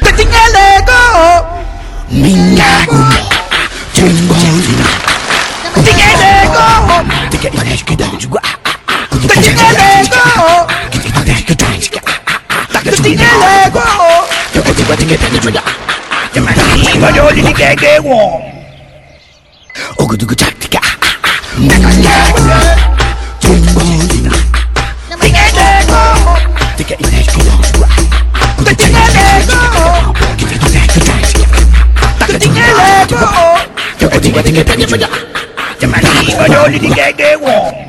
Tetinggalego Minyago Lego Tetinggalego Tetinggalego Tiga tiga tiga juga Ibadoli ni gege wo Ogu dugu tak tiga Minyago Jumbolina Tetingelego Tiga ilayashkida juga Tetingelego Tetingelego Tiga tiga tiga juga Ibadoli ni gege wo